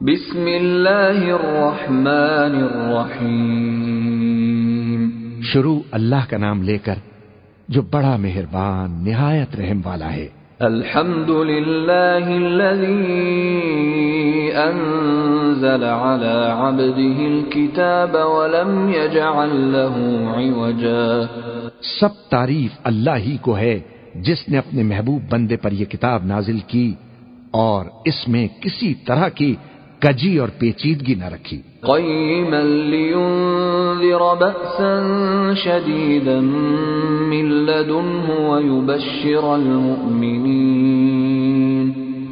بسم اللہ الرحمن الرحیم۔ شروع اللہ کا نام لے کر جو بڑا مہربان نہایت رحم والا ہے۔ الحمد للہ الذي انزل على عبده الكتاب ولم يجعل له عوجا۔ سب تعریف اللہ ہی کو ہے جس نے اپنے محبوب بندے پر یہ کتاب نازل کی اور اس میں کسی طرح کی کجی اور پیچیدگی نہ رکھی۔ قيما لينذر بأسا شديدا من لدنه ويبشر المؤمنين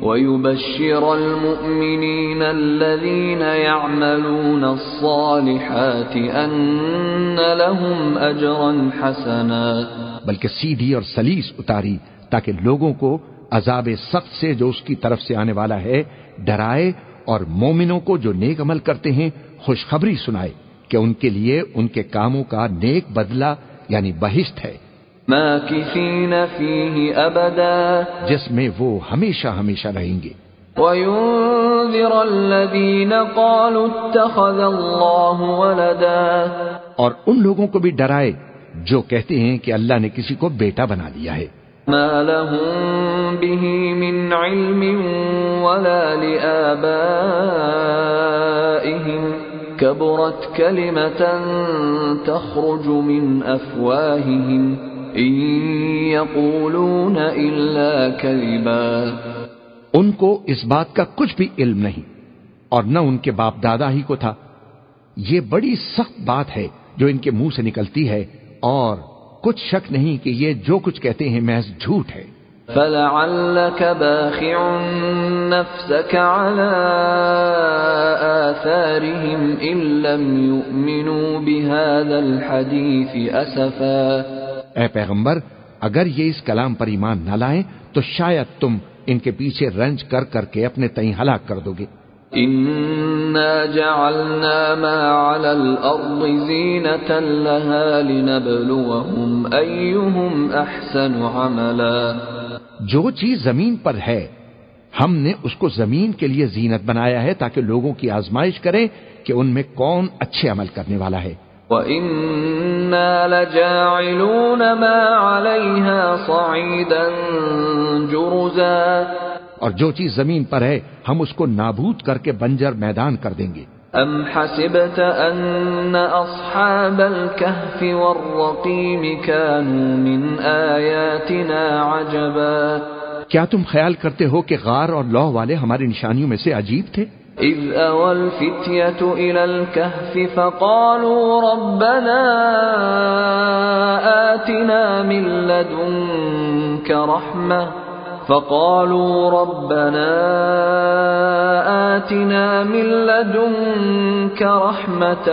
ويبشر المؤمنين الذين يعملون الصالحات أن لهم أجرا حسنا۔ بلکہ سیدھی اور سلیس اتاری تاکہ لوگوں کو عذاب سخت سے جو اس کی طرف سے آنے والا ہے ڈرائے اور مومنوں کو جو نیک عمل کرتے ہیں خوشخبری سنائے کہ ان کے لیے ان کے کاموں کا نیک بدلہ یعنی بہشت ہے۔ فيه أبدا جس میں وہ ہمیشہ ہمیشہ رہیں گے۔ وينذر الذين قالوا اتخذ الله ولدا۔ اور ان لوگوں کو بھی ڈرائے جو کہتے ہیں کہ اللہ نے کسی کو بیٹا بنا لیا ہے۔ ما لهم به من علم ولا لآبائهم كبرت كلمة تخرج من أفواههم إن يقولون إلا كذبا ان کو اس بات کا کچھ بھی علم نہیں اور نہ ان کے باپ دادا ہی کو تھا۔ یہ بڑی سخت بات ہے جو ان کے منہ سے نکلتی ہے اور کچھ شک نہیں کہ یہ جو کچھ کہتے ہیں محض جھوٹ ہے۔ فلعلك باخع نفسك على آثارهم إن لم يؤمنوا بهذا الحديث أسفا۔ اے پیغمبر اگر یہ اس کلام پر ایمان نہ لائیں تو شاید تم ان کے پیچھے رنج کر کر کے اپنے تئیں ہلاک کر دو گے۔ إنا جعلنا ما على الأرض زينة لها لنبلوهم أيهم أحسن عملا۔ جو چیز زمین پر ہے ہم نے اس کو زمین کے لیے زینت بنایا ہے تاکہ لوگوں کی آزمائش کریں کہ ان میں کون اچھے عمل کرنے والا ہے۔ وَإِنَّا لَجَاعِلُونَ مَا عَلَيْهَا صَعِيدًا جُرُزًا۔ اور جو چیز زمین پر ہے ہم اس کو نابود کر کے بنجر میدان کر دیں گے۔ أم حسبت أن أصحاب الكهف والرقيم كانوا من آياتنا عجبا۔ کیا تم خیال کرتے ہو کہ غار اور لوہ والے ہماری نشانیوں میں سے عجیب تھے؟ إذ أوى الفتية إلى الكهف فقالوا ربنا آتنا من لدنك رحمة۔ فقالوا ربنا آتنا من لدنك رحمة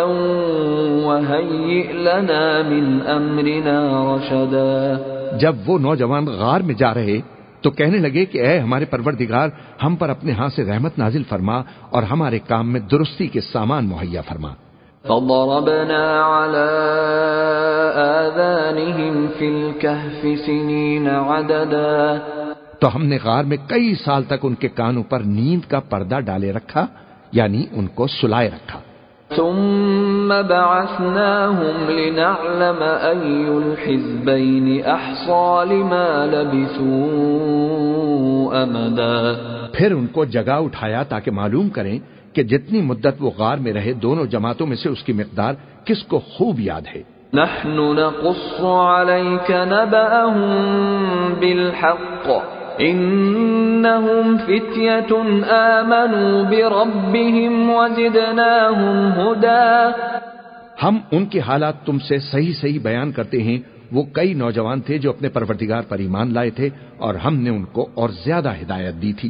وهيئ لنا من أمرنا رشدا۔ جب وہ نوجوان غار میں جا رہے تو کہنے لگے کہ اے ہمارے پروردگار ہم پر اپنے ہاں سے رحمت نازل فرما اور ہمارے کام میں درستی کے سامان مہیا فرما۔ فضربنا على آذانهم في الكهف سنين عددا۔ تو ہم نے غار میں کئی سال تک ان کے کانوں پر نیند کا پردہ ڈالے رکھا یعنی ان کو سلائے رکھا۔ ثم بعثناهم لنعلم أي الحزبين أحصى لما لبثوا أمدا۔ پھر ان کو جگہ اٹھایا تاکہ معلوم کریں کہ جتنی مدت وہ غار میں رہے دونوں جماعتوں میں سے اس کی مقدار کس کو خوب یاد ہے۔ نحن نقص عليك نبأهم بالحق۔ انہم فتیت آمنوا بربهم وزدناہم ہدا ہم ان کے حالات تم سے صحیح صحیح بیان کرتے ہیں۔ وہ کئی نوجوان تھے جو اپنے پروردگار پر ایمان لائے تھے اور ہم نے ان کو اور زیادہ ہدایت دی تھی۔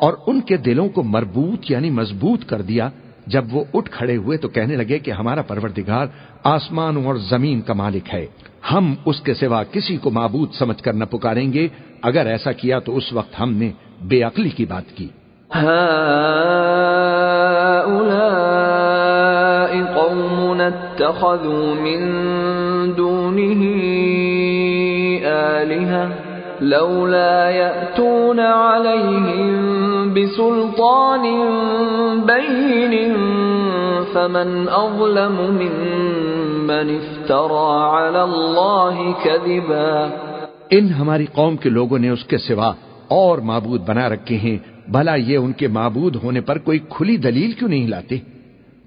اور ان کے دلوں کو مربوط یعنی مضبوط کر دیا۔ جب وہ اٹھ کھڑے ہوئے تو کہنے لگے کہ ہمارا پروردگار آسمان اور زمین کا مالک ہے۔ ہم اس کے سوا کسی کو معبود سمجھ کر نہ پکاریں گے۔ اگر ایسا کیا تو اس وقت ہم نے بے عقلی کی بات کی۔ قوم اتخذوا من دونه آلهة لولا يأتون عليهم بسلطان بين فمن أظلم ممن افترى على الله كذبا. ان ہماری قوم کے لوگوں نے اس کے سوا اور معبود بنا رکھے ہیں، بھلا یہ ان کے معبود ہونے پر کوئی کھلی دلیل کیوں نہیں لاتے؟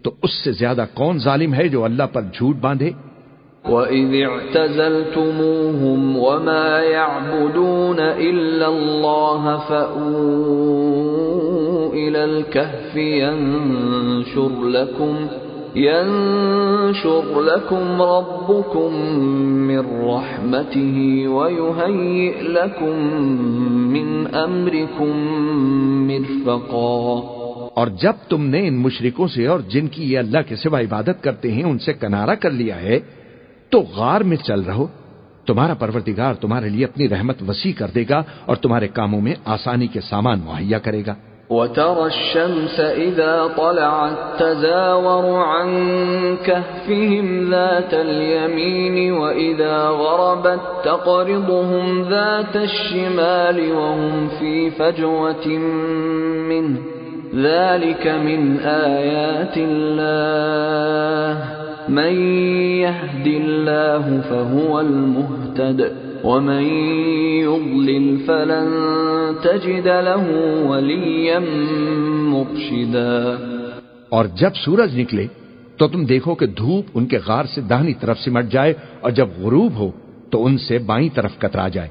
تو اس سے زیادہ کون ظالم ہے جو اللہ پر جھوٹ باندھے؟ وَإِذِ اعْتَزَلْتُمُوهُمْ وَمَا يَعْبُدُونَ إِلَّا اللَّهَ فَأْوُوا إِلَى الْكَهْفِ يَنشُرْ لَكُمْ ينشر لكم ربكم من رحمته ويهيئ لكم من أمركم مرفقا اور جب تم نے ان مشرکوں سے اور جن کی یہ اللہ کے سوا عبادت کرتے ہیں، ان سے کنارہ کر لیا ہے تو غار میں چل رہو۔ تمہارا پروردگار تمہارے لیے اپنی رحمت وسیع کر دے گا اور تمہارے کاموں میں آسانی کے سامان مہیا کرے گا۔ وترى الشمس إذا طلعت تزاور عن كهفهم ذات اليمين وإذا غربت تقرضهم ذات الشمال وهم في فجوة منه، ذلك من آيات الله. من يهد الله فهو المهتد ومن يضلل فلن تجد له وليا مرشدا اور جب سورج نکلے تو تم دیکھو کہ دھوپ ان کے غار سے دہنی طرف سمٹ جائے اور جب غروب ہو تو ان سے بائیں طرف کترا جائے۔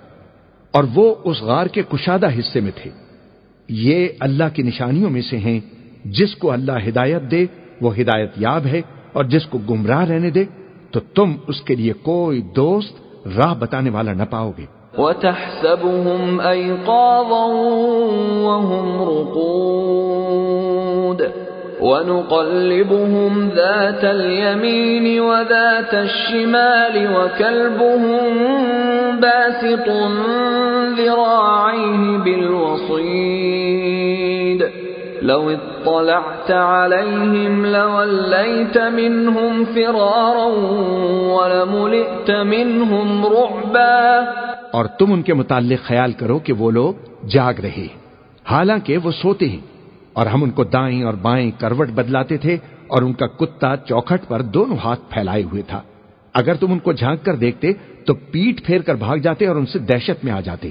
اور وہ اس غار کے کشادہ حصے میں تھے۔ یہ اللہ کی نشانیوں میں سے ہیں۔ جس کو اللہ ہدایت دے وہ ہدایت یاب ہے۔ اور جس کو گمراہ رہنے دے، تو تم اس کے لیے کوئی دوست راہ بتانے والا نہ پاؤ گے۔ وَتَحْسَبُهُمْ أَيْقَاظًا وَهُمْ رُقُودٌ ونقلبهم ذات اليمين وذات الشمال وكلبهم باسط ذراعيه بالوصيد لو اطلعت عليهم لوليت منهم فرارا ولملئت منهم رعبا. اور تم ان کے متعلق خیال کرو کہ وہ لوگ جاگ رہے حالانکہ وہ سوتے ہیں اور ہم ان کو دائیں اور بائیں کروٹ بدلاتے تھے اور ان کا کتا چوکھٹ پر دونوں ہاتھ پھیلائے ہوئے تھا۔ اگر تم ان کو جھانک کر دیکھتے تو پیٹ پھیر کر بھاگ جاتے اور ان سے دہشت میں آ جاتے۔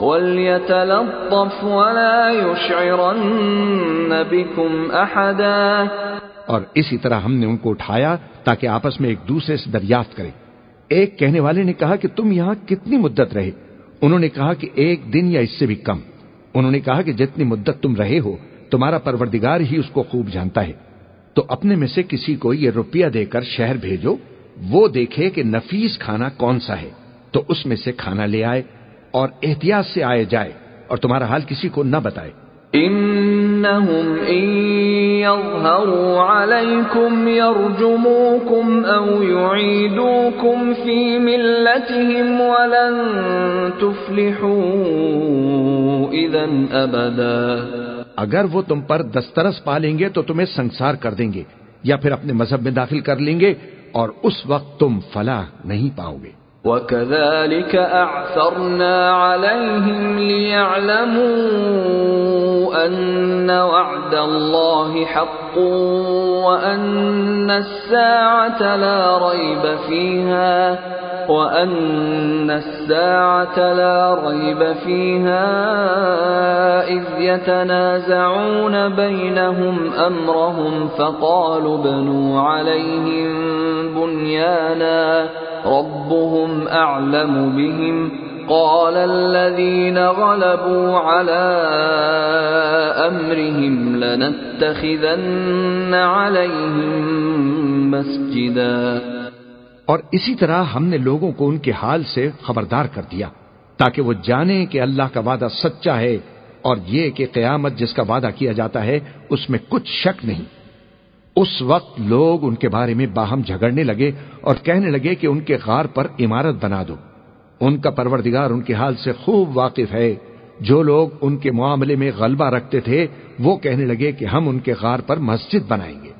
وَلْيَتَلَطَّفْ وَلَا يُشْعِرَنَّ بِكُمْ أَحَدًا اور اسی طرح ہم نے ان کو اٹھایا تاکہ آپس میں ایک دوسرے سے دریافت کریں۔ ایک کہنے والے نے کہا کہ تم یہاں کتنی مدت رہے؟ انہوں نے کہا کہ ایک دن یا اس سے بھی کم۔ انہوں نے کہا کہ جتنی مدت تم رہے ہو، تمہارا پروردگار ہی اس کو خوب جانتا ہے۔ تو اپنے میں سے کسی کو یہ روپیہ دے کر شہر بھیجو، وہ دیکھے کہ نفیس کھانا کون سا ہے۔ تو اس میں سے کھانا لے آئے۔ اور احتیاط سے آئے جائے اور تمہارا حال کسی کو نہ بتائے۔ انہم ان یظہروا علیکم یرجموکم او یعیدوکم فی ملتہم ولن تفلحوا اذن ابدا۔ اگر وہ تم پر دسترس پالیں گے تو تمہیں سنسار کر دیں گے یا پھر اپنے مذہب میں داخل کر لیں گے اور اس وقت تم فلاح نہیں پاؤ گے۔ وكذلك أعثرنا عليهم ليعلموا أن وعد الله حق وأن الساعة لا ريب فيها وأن الساعة لا ريب فيها إذ يتنازعون بينهم أمرهم فقالوا بنوا عليهم بنيانا ربهم أعلم بهم قال الذين غلبوا على أمرهم لنتخذن عليهم مسجداً اور اسی طرح ہم نے لوگوں کو ان کے حال سے خبردار کر دیا، تاکہ وہ جانیں کہ اللہ کا وعدہ سچا ہے اور یہ کہ قیامت جس کا وعدہ کیا جاتا ہے، اس میں کچھ شک نہیں۔ اس وقت لوگ ان کے بارے میں باہم جھگڑنے لگے اور کہنے لگے کہ ان کے غار پر عمارت بنا دو۔ ان کا پروردگار ان کے حال سے خوب واقف ہے۔ جو لوگ ان کے معاملے میں غلبہ رکھتے تھے، وہ کہنے لگے کہ ہم ان کے غار پر مسجد بنائیں گے۔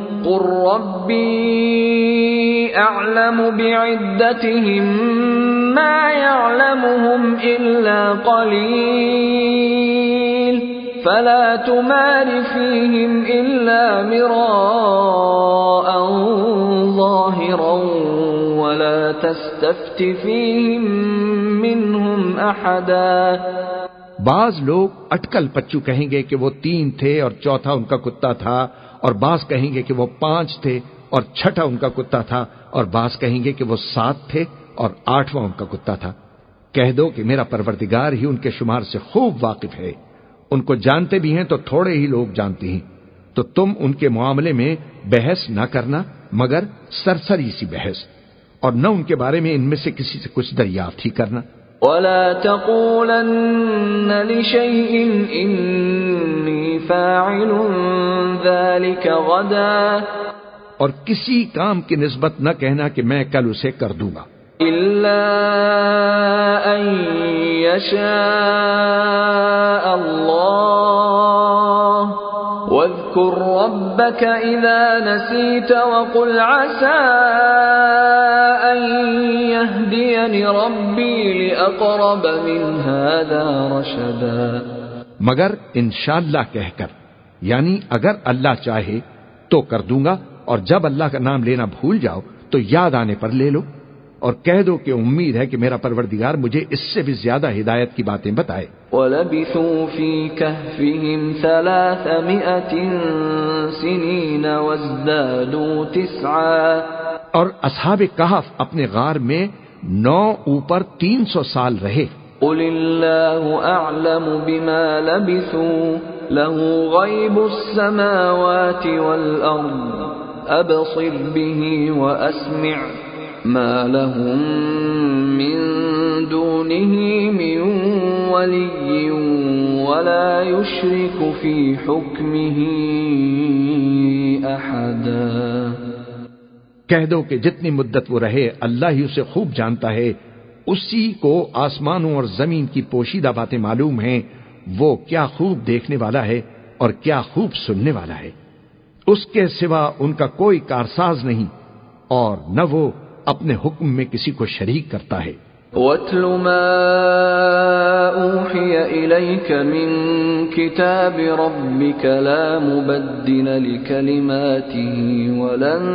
قل ربي أعلم بعدتهم ما يعلمهم إلا قليل فلا تمار فيهم إلا مراء ظاهرا ولا تستفت فيهم منهم أحدا بعض لوگ اٹکل پچو کہیں گے کہ وہ تین تھے اور چوتھا ان کا کتا تھا، اور بعض کہیں گے کہ وہ پانچ تھے اور چھٹا ان کا کتا تھا، اور بعض کہیں گے کہ وہ سات تھے اور آٹھواں ان کا کتا تھا۔ کہہ دو کہ میرا پروردگار ہی ان کے شمار سے خوب واقف ہے۔ ان کو جانتے بھی ہیں تو تھوڑے ہی لوگ جانتے ہیں۔ تو تم ان کے معاملے میں بحث نہ کرنا، مگر سرسری سی بحث، اور نہ ان کے بارے میں ان میں سے کسی سے کچھ دریافت ہی کرنا۔ ولا تقولن لشيء إني فاعل ذلك غدا اور کسی کام کی نسبت نہ کہنا کہ میں کل اسے کر دوں گا۔ إلا أن يشاء الله واذكر ربك إذا نسيت وقل عسى أن يهديني ربي لأقرب من هذا رشدا. مگر انشاءاللہ کہہ کر یعنی اگر اللہ چاہے تو کر دوں گا اور جب اللہ کا نام لینا بھول جاؤ تو یاد آنے پر لے لو۔ اور کہہ دو کہ امید ہے کہ میرا پروردگار مجھے اس سے بھی زیادہ ہدایت کی باتیں بتائے۔ وَلَبِثُوا فِي كَهْفِهِمْ ثَلَاثَ سِنِينَ وَازْدَادُوا تِسْعًا۔ اور اصحاب کہف اپنے غار میں نو اوپر تین سو سال رہے۔ قُلِ اللَّهُ أَعْلَمُ بِمَا لَبِثُوا۔ لَهُ غَيْبُ السَّمَاوَاتِ وَالْأَرْضِ۔ أَبْصِرْ بِهِ وَأَسْمِعْ۔ ما لهم من دونه من ولي ولا يشرك في حكمه احدا کہہ دو کہ جتنی مدت وہ رہے، اللہ ہی اسے خوب جانتا ہے۔ اسی کو آسمانوں اور زمین کی پوشیدہ باتیں معلوم ہیں۔ وہ کیا خوب دیکھنے والا ہے اور کیا خوب سننے والا ہے۔ اس کے سوا ان کا کوئی کارساز نہیں اور نہ وہ اپنے حکم میں کسی کو شریک کرتا ہے۔ وَاتْلُ مَا أُوحِيَ إِلَيْكَ مِن كِتَابِ رَبِّكَ لَا مُبَدِّلَ لِكَلِمَاتِهِ وَلَن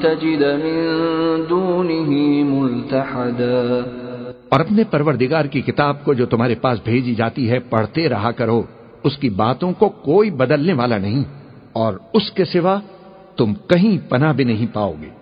تَجِدَ مِن دُونِهِ مُلْتَحَدًا۔ اور اپنے پروردگار کی کتاب کو جو تمہارے پاس بھیجی جاتی ہے پڑھتے رہا کرو۔ اس کی باتوں کو کوئی بدلنے والا نہیں اور اس کے سوا تم کہیں پناہ بھی نہیں پاؤ گے۔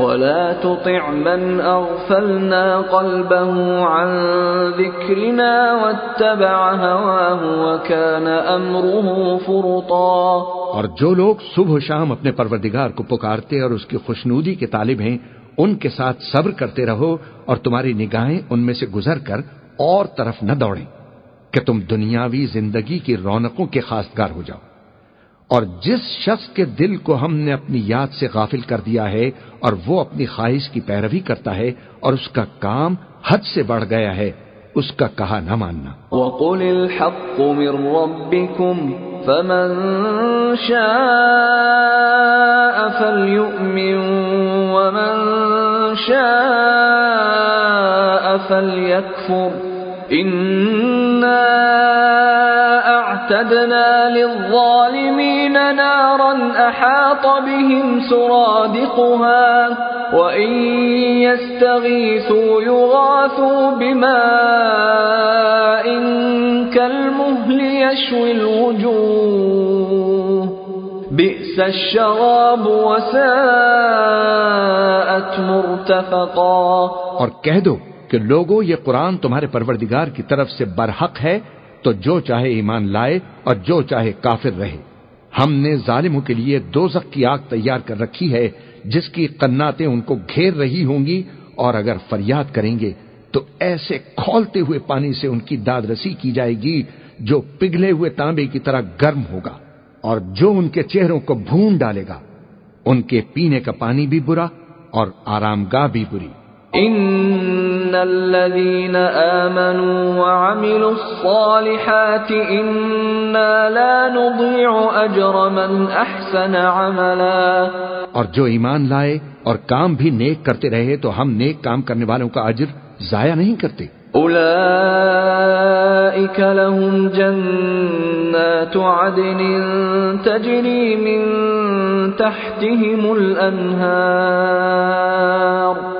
ولا تطع من أغفلنا قلبه عن ذكرنا واتبع هواه وكان أمره فرطا اور جو لوگ صبح و شام اپنے پروردگار کو پکارتے اور اس کی خوشنودی کے طالب ہیں، ان کے ساتھ صبر کرتے رہو اور تمہاری نگاہیں ان میں سے گزر کر اور طرف نہ دوڑیں کہ تم دنیاوی زندگی کی رونقوں کے خاصگار ہو جاؤ۔ اور جس شخص کے دل کو ہم نے اپنی یاد سے غافل کر دیا ہے اور وہ اپنی خواہش کی پیروی کرتا ہے اور اس کا کام حد سے بڑھ گیا ہے، اس کا کہا نہ ماننا۔ وَقُلِ الْحَقُّ مِن رَبِّكُمْ فَمَن شَاءَ فَلْيُؤْمِن وَمَن شَاءَ فَلْيَكْفُرْ إِنَّا اعتدنا للظالمين نارا احاط بهم سرادقها وان يستغيثوا يغاثوا بماء كالمهل يشوي الوجوه بئس الشراب وساءت مرتفقا اور کہہ دو کہ لوگوں یہ قرآن تمہارے پروردگار کی طرف سے برحق ہے تو جو چاہے ایمان لائے اور جو چاہے کافر رہے۔ ہم نے ظالموں کے لیے دو کی آگ تیار کر رکھی ہے، جس کی قناتیں ان کو گھیر رہی ہوں گی۔ اور اگر فریاد کریں گے، تو ایسے کھولتے ہوئے پانی سے ان کی داد رسی کی جائے گی، جو پگھلے ہوئے تانبے کی طرح گرم ہوگا۔ اور جو ان کے چہروں کو بھون ڈالے گا، ان کے پینے کا پانی بھی برا اور آرام گاہ بھی بری۔ ان الذين امنوا وعملوا الصالحات انا لا نضيع اجر من احسن عملا۔ اور جو ایمان لائے اور کام بھی نیک کرتے رہے تو ہم نیک کام کرنے والوں کا اجر ضائع نہیں کرتے۔ اولئك لهم جنات عدن تجري من تحتهم الانهار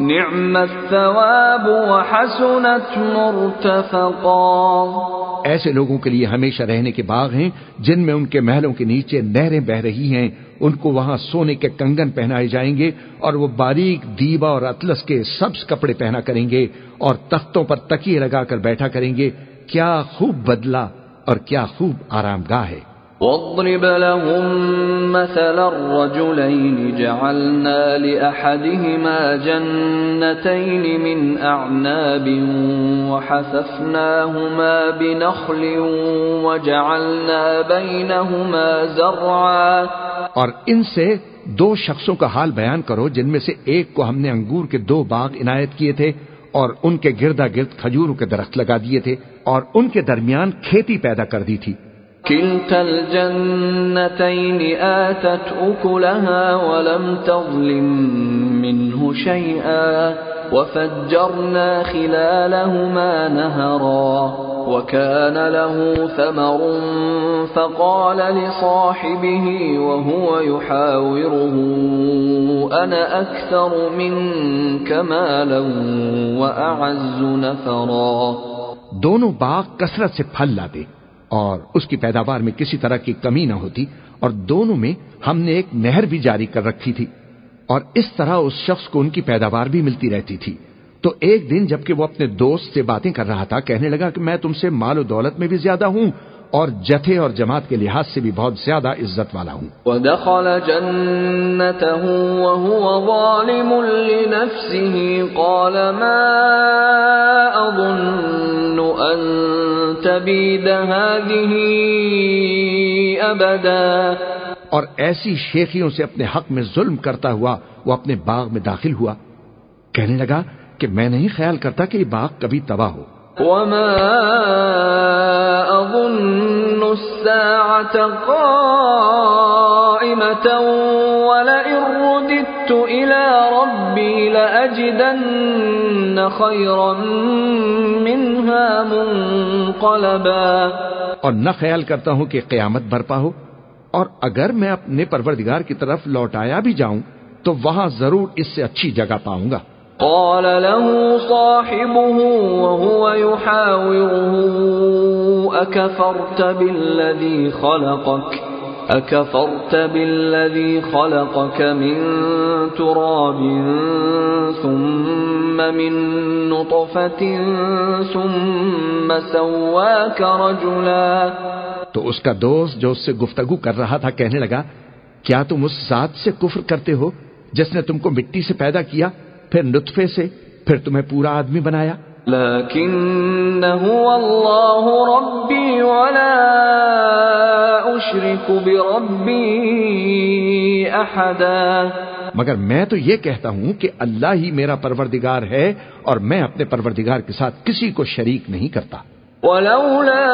نعم الثواب وحسنت مرتفقا. ایسے لوگوں کے لیے ہمیشہ رہنے کے باغ ہیں جن میں ان کے محلوں کے نیچے نہریں بہ رہی ہیں۔ ان کو وہاں سونے کے کنگن پہنائے جائیں گے اور وہ باریک دیبا اور اطلس کے سبز کپڑے پہنا کریں گے اور تختوں پر تکیے لگا کر بیٹھا کریں گے۔ کیا خوب بدلا اور کیا خوب آرام گاہ ہے۔ واضرب لهم مثل الرجلين جعلنا لأحدهما جنتين من أعناب وحففناهما بنخل وجعلنا بينهما زرعا اور ان سے دو شخصوں کا حال بیان کرو جن میں سے ایک کو ہم نے انگور کے دو باغ عنایت کیے تھے اور ان کے گردا گرد کھجوروں کے درخت لگا دیے تھے اور ان کے درمیان کھیتی پیدا کر دی تھی۔ كلتا الجنتين آتت أكلها ولم تظلم منه شيئا وفجرنا خلالهما نهرا وكان له ثمر فقال لصاحبه وهو يحاوره أنا أكثر منك مالا وأعز نفرا دونوں باغ کثرت سے پھل لاتے اور اس کی پیداوار میں کسی طرح کی کمی نہ ہوتی اور دونوں میں ہم نے ایک نہر بھی جاری کر رکھی تھی اور اس طرح اس شخص کو ان کی پیداوار بھی ملتی رہتی تھی۔ تو ایک دن جبکہ وہ اپنے دوست سے باتیں کر رہا تھا، کہنے لگا کہ میں تم سے مال و دولت میں بھی زیادہ ہوں اور جتھے اور جماعت کے لحاظ سے بھی بہت زیادہ عزت والا ہوں۔ ودخل جنته وهو ظالم لنفسه قال ما اظن ان تبيد هذه ابدا اور ایسی شیخیوں سے اپنے حق میں ظلم کرتا ہوا وہ اپنے باغ میں داخل ہوا۔ کہنے لگا کہ میں نہیں خیال کرتا کہ یہ باغ کبھی تباہ ہو۔ وما أظن الساعة قائمة ولئن رددت إلى ربي لأجدن خيرا منها منقلبا اور نہ خیال کرتا ہوں کہ قیامت برپا ہو اور اگر میں اپنے پروردگار کی طرف لوٹایا بھی جاؤں تو وہاں ضرور اس سے اچھی جگہ پاؤں گا۔ قال له صاحبه وهو يحاوره، أكفرت بالذي خلقك؟ أكفرت بالذي خلقك من تراب ثم من نطفة ثم سواك رجلا؟ تو اس کا دوست جو اس سے گفتگو کر رہا تھا کہنے لگا، کیا تم اس ذات سے کفر کرتے ہو جس نے تم کو مٹی سے پیدا کیا؟ پھر نطفے سے پھر تمہیں پورا آدمی بنایا۔ لكن هو الله ربي ولا أشرك بربي أحدا۔ مگر میں تو یہ کہتا ہوں کہ اللہ ہی میرا پروردگار ہے اور میں اپنے پروردگار کے ساتھ کسی کو شریک نہیں کرتا۔ ولولا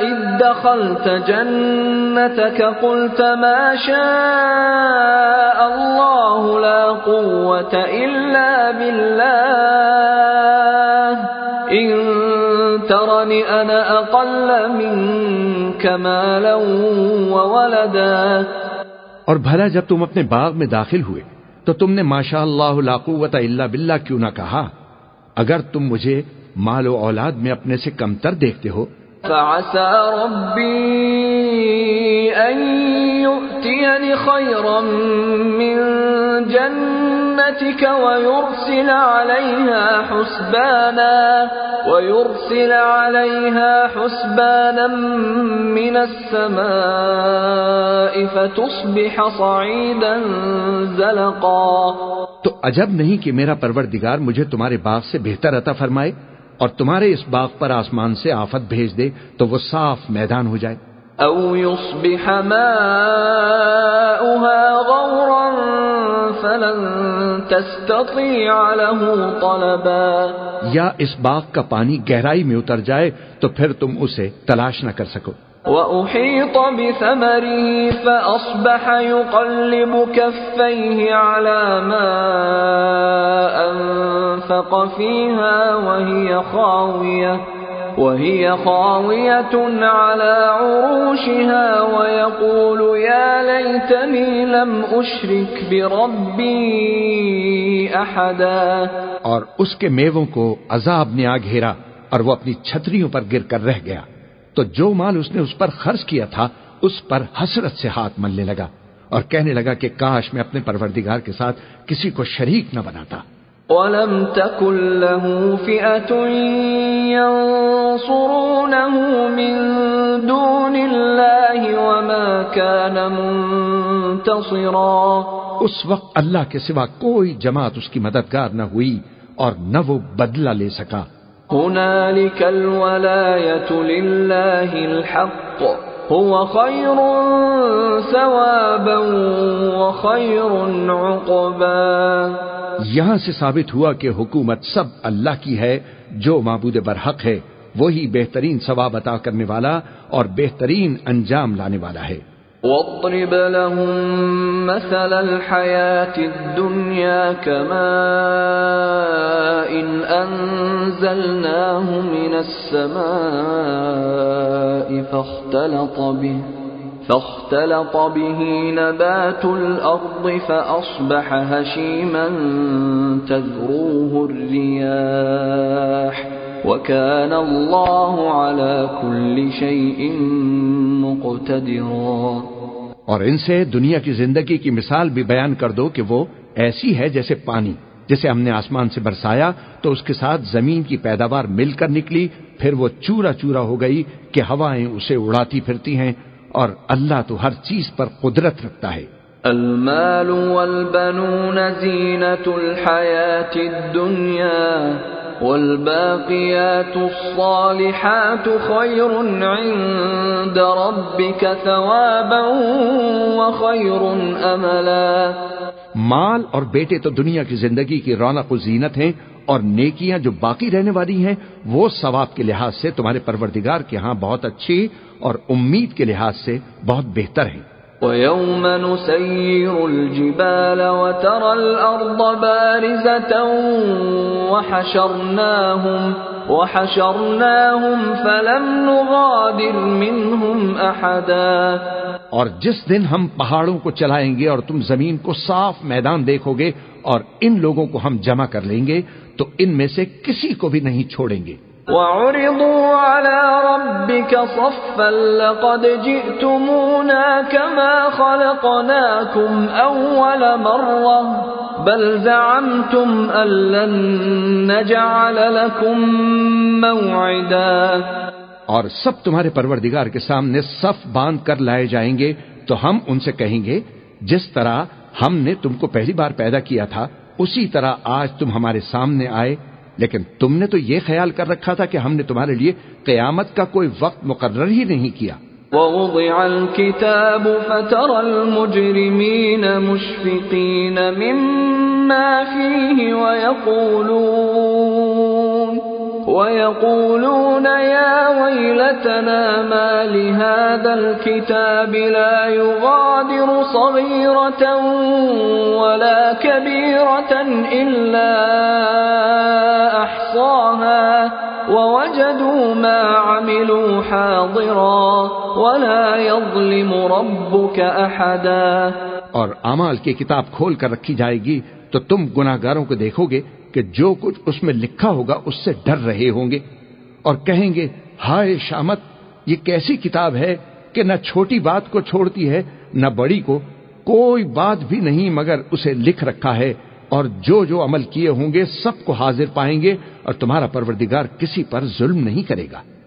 إذ دخلت جنتك قلت ما شاء الله لا قوة إلا بالله. إن ترني أنا أقل منك مالا وولدا. اور بھلا جب تم اپنے باغ میں داخل ہوئے، تو تم نے ماشاء اللہ لا قوت الا باللہ کیوں نہ کہا؟ اگر تم مجھے مال و اولاد میں اپنے سے کمتر دیکھتے ہو۔ فعسى ربي أن يؤتيني خيرا من جنتك ويرسل عليها حسبانا ويرسل عليها حسبانا من السماء فتصبح صعيدا زلقا۔ تو عجب نہیں کہ میرا پروردگار مجھے تمہارے باغ سے بہتر عطا فرمائے؟ اور تمہارے اس باغ پر آسمان سے آفت بھیج دے تو وہ صاف میدان ہو جائے۔ أو يصبح ماؤها غورا فلن تستطيع له طلبا۔ یا اس باغ کا پانی گہرائی میں اتر جائے تو پھر تم اسے تلاش نہ کر سکو۔ وأحيط بثمره فأصبح يقلب كفيه على ما أنفق فيها وهي خاوية وهي خاوية على عروشها ويقول يا ليتني لم أشرك بربي أحدا. اور اس کے میووں کو عذاب نے آ گھیرا اور وہ اپنی چھتریوں پر گر کر رہ گیا۔ تو جو مال اس نے اس پر خرچ کیا تھا اس پر حسرت سے ہاتھ ملنے لگا اور کہنے لگا کہ کاش میں اپنے پروردگار کے ساتھ کسی کو شریک نہ بناتا۔ ولم تكن له فئة ينصرونه من دون الله وما كان منتصرا۔ اس وقت اللہ کے سوا کوئی جماعت اس کی مددگار نہ ہوئی اور نہ وہ بدلہ لے سکا۔ هنالك الولاية لله الحق. هو خير ثوابا وخير عقبا. یہاں سے ثابت ہوا کہ حکومت سب اللہ کی ہے، جو معبود برحق ہے، وہی بہترین ثواب عطا کرنے والا اور بہترین انجام لانے والا ہے۔ واضرب لهم مثل الحياة الدنيا كماء إن أنزلناه من السماء فاختلط به فاختلط به نبات الأرض فأصبح هشيما تذروه الرياح. وكان الله على كل شيء مقتدرا اور ان سے دنیا کی زندگی کی مثال بھی بیان کر دو کہ وہ ایسی ہے جیسے پانی جسے ہم نے آسمان سے برسایا تو اس کے ساتھ زمین کی پیداوار مل کر نکلی پھر وہ چورا چورا ہو گئی کہ ہوائیں اسے اڑاتی پھرتی ہیں اور اللہ تو ہر چیز پر قدرت رکھتا ہے۔ المال والبنون زينة الحياة الدنيا والباقيات الصالحات خير عند ربك ثوابا وخير أملا. مال اور بیٹے تو دنیا کی زندگی کی رونق و زینت ہیں اور نیکیاں جو باقی رہنے والی ہیں، وہ ثواب کے لحاظ سے تمہارے پروردگار کے ہاں بہت اچھی اور امید کے لحاظ سے بہت بہتر ہیں۔ وَيَوْمَ نُسَيِّرُ الْجِبَالَ وَتَرَى الْأَرْضَ بَارِزَةً وَحَشَرْنَاهُمْ وَحَشَرْنَاهُمْ فَلَمْ نُغَادِرْ مِنْهُمْ أَحَدًا اور جس دن ہم پہاڑوں کو چلائیں گے اور تم زمین کو صاف میدان دیکھو گے اور ان لوگوں کو ہم جمع کر لیں گے تو ان میں سے کسی کو بھی نہیں چھوڑیں گے۔ وَعُرِضُوا عَلَى رَبِّكَ صَفًّا لَقَدْ جِئْتُمُونَا كَمَا خَلَقْنَاكُمْ أَوَّلَ مَرَّةٍ بَلْ زَعَمْتُمْ أَن لَّن نَّجْعَلَ لَكُم مَّوْعِدًا اور سب تمہارے پروردگار کے سامنے صف باندھ کر لائے جائیں گے تو ہم ان سے کہیں گے، جس طرح ہم نے تم کو پہلی بار پیدا کیا تھا، اسی طرح آج تم ہمارے سامنے آئے لیکن تم نے تو یہ خیال کر رکھا تھا کہ ہم نے تمہارے لیے قیامت کا کوئی وقت مقرر ہی نہیں کیا۔ ووضع الكتاب فترى المجرمين مشفقين مما فيه ويقولون ويقولون يا ويلتنا ما لهذا الكتاب لا يغادر صغيرة ولا كبيرة إلا أحصاها ووجدوا ما عملوا حاضرا ولا يظلم ربك أحدا اور اعمال کی کتاب کھول کر رکھی جائے گی تو تم گناہگاروں کو دیکھو گے کہ جو کچھ اس میں لکھا ہوگا اس سے ڈر رہے ہوں گے اور کہیں گے، ہائے شامت، یہ کیسی کتاب ہے کہ نہ چھوٹی بات کو چھوڑتی ہے، نہ بڑی کو، کوئی بات بھی نہیں مگر اسے لکھ رکھا ہے اور جو جو عمل کیے ہوں گے سب کو حاضر پائیں گے اور تمہارا پروردگار کسی پر ظلم نہیں کرے گا۔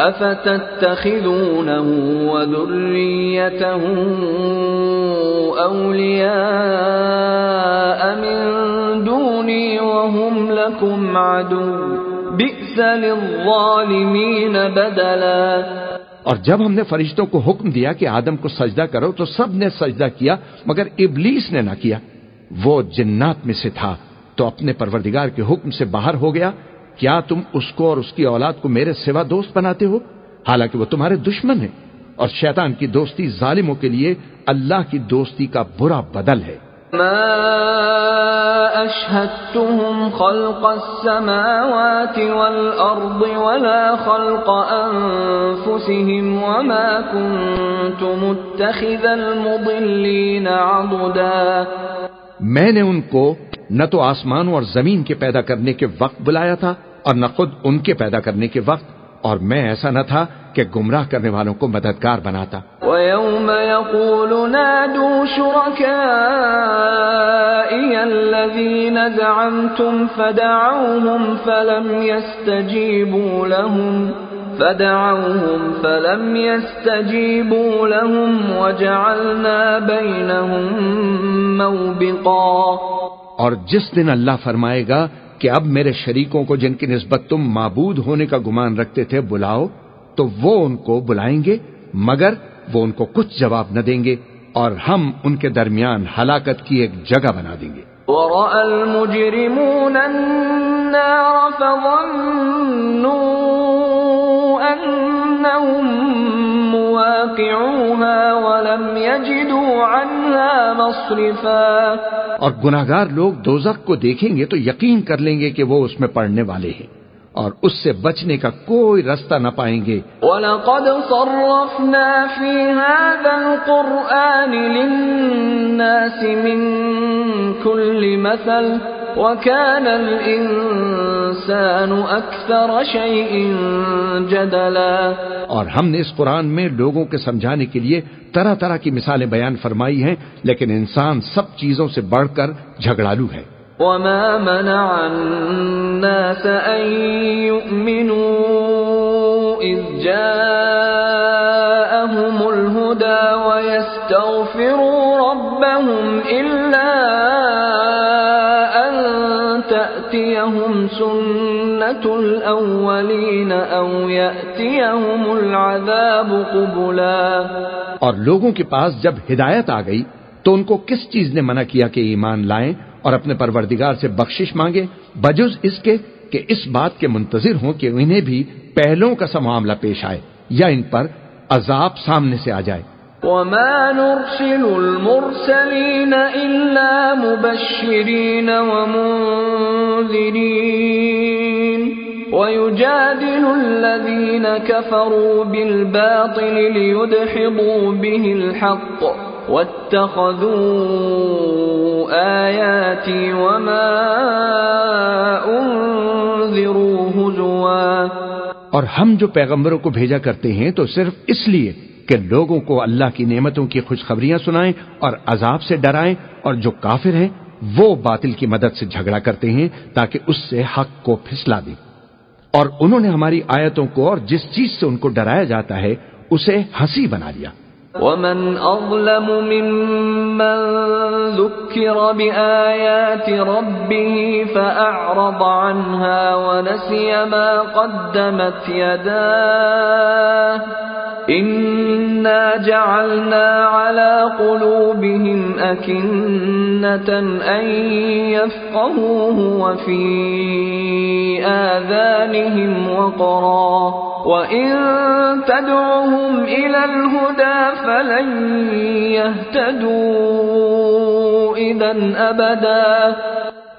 افتتخذونه وذريته اولياء من دوني وهم لكم عدو. بئس للظالمين بدلا. اور جب ہم نے فرشتوں کو حکم دیا کہ آدم کو سجدہ کرو تو سب نے سجدہ کیا، مگر ابلیس نے نہ کیا۔ وہ جنات میں سے تھا تو اپنے پروردگار کے حکم سے باہر ہو گیا۔ کیا تم اس کو اور اس کی اولاد کو میرے سوا دوست بناتے ہو؟ حالانکہ وہ تمہارے دشمن ہیں اور شیطان کی دوستی ظالموں کے لیے اللہ کی دوستی کا برا بدل ہے۔ ما اشهدتهم خلق السماوات والارض ولا خلق انفسهم وما كنت متخذ المضلين عضدا۔ میں نے ان کو نہ تو آسمانوں اور زمین کے پیدا کرنے کے وقت بلایا تھا اور نہ خود ان کے پیدا کرنے کے وقت اور میں ایسا نہ تھا کہ گمراہ کرنے والوں کو مددگار بناتا۔ وَيَوْمَ يَقُولُ نَادُوا شُرَكَائِيَ الَّذِينَ زَعَمْتُمْ فَدَعَوْهُمْ فَلَمْ يَسْتَجِيبُوا لَهُمْ فدعوهم فلم يستجيبوا لهم وجعلنا بينهم موبقا۔ اور جس دن اللہ فرمائے گا کہ اب میرے شریکوں کو جن کی نسبت تم معبود ہونے کا گمان رکھتے تھے بلاؤ، تو وہ ان کو بلائیں گے، مگر وہ ان کو کچھ جواب نہ دیں گے، اور ہم ان کے درمیان ہلاکت کی ایک جگہ بنا دیں گے۔ ولم يجدوا عنها مصرفا اور گناہگار لوگ دوزخ کو دیکھیں گے تو یقین کر لیں گے کہ وہ اس میں پڑھنے والے ہیں اور اس سے بچنے کا کوئی رستہ نہ پائیں گے۔ وَلَقَدْ صَرَّفْنَا فِي هَذَا الْقُرْآنِ لِلنَّاسِ مِن كُلِّ مَثَلٍ وَكَانَ الْإِنسَانُ أَكْثَرَ شَيْءٍ جَدَلًا اور ہم نے اس قرآن میں لوگوں کے سمجھانے کے لیے طرح طرح کی مثالیں بیان فرمائی ہیں لیکن انسان سب چیزوں سے بڑھ کر جھگڑالو ہے۔ وما منع الناس أن يؤمنوا إذ جاءهم الهدى ويستغفروا ربهم إلا سنة الأولين أو يأتيهم العذاب قبلا اور لوگوں کے پاس جب ہدایت آ گئی تو ان کو کس چیز نے منع کیا کہ ایمان لائیں اور اپنے پروردگار سے بخشش مانگے بجز اس کے کہ اس بات کے منتظر ہوں کہ انہیں بھی پہلوں کا سا معاملہ پیش آئے یا ان پر عذاب سامنے سے آ جائے۔ وما نرسل المرسلين إلا مبشرين ومنذرين ويجادل الذين كفروا بالباطل ليدحضوا به الحق واتخذوا آياتي وما أنذروا هزوا اور ہم جو پیغمبروں کو بھیجا کرتے ہیں تو صرف اس لیے کہ لوگوں کو اللہ کی نعمتوں کی خوشخبریاں سنائیں اور عذاب سے ڈرائیں اور جو کافر ہیں وہ باطل کی مدد سے جھگڑا کرتے ہیں تاکہ اس سے حق کو پھسلا دیں۔ اور انہوں نے ہماری آیتوں کو اور جس چیز سے ان کو ڈرایا جاتا ہے، اسے ہنسی بنا لیا۔ ومن أظلم ممن ذكر بآيات ربه فأعرض عنها ونسي ما قدمت يداه إنا جعلنا على قلوبهم أكنة أن يفقهوه وفي آذانهم وقرا وإن تدعهم إلى الهدى فلن يهتدوا إذا أبدا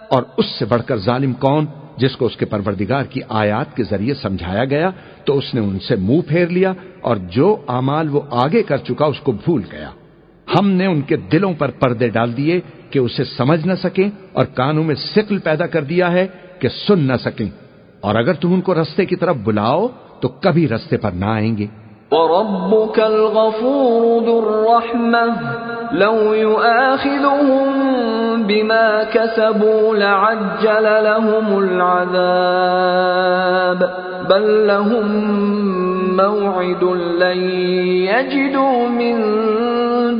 اور اس سے بڑھ کر ظالم کون؟ جس کو اس کے پروردگار کی آیات کے ذریعے سمجھایا گیا، تو اس نے ان سے منہ پھیر لیا اور جو اعمال وہ آگے کر چکا، اس کو بھول گیا۔ ہم نے ان کے دلوں پر پردے ڈال دیے کہ اسے سمجھ نہ سکیں اور کانوں میں سکل پیدا کر دیا ہے کہ سن نہ سکیں۔ اور اگر تم ان کو رستے کی طرف بلاؤ، تو کبھی رستے پر نہ آئیں گے۔ وربك الغفور ذو الرحمة. لو يؤاخذهم بما كسبوا لعجل لهم العذاب. بل لهم موعد لن يجدوا من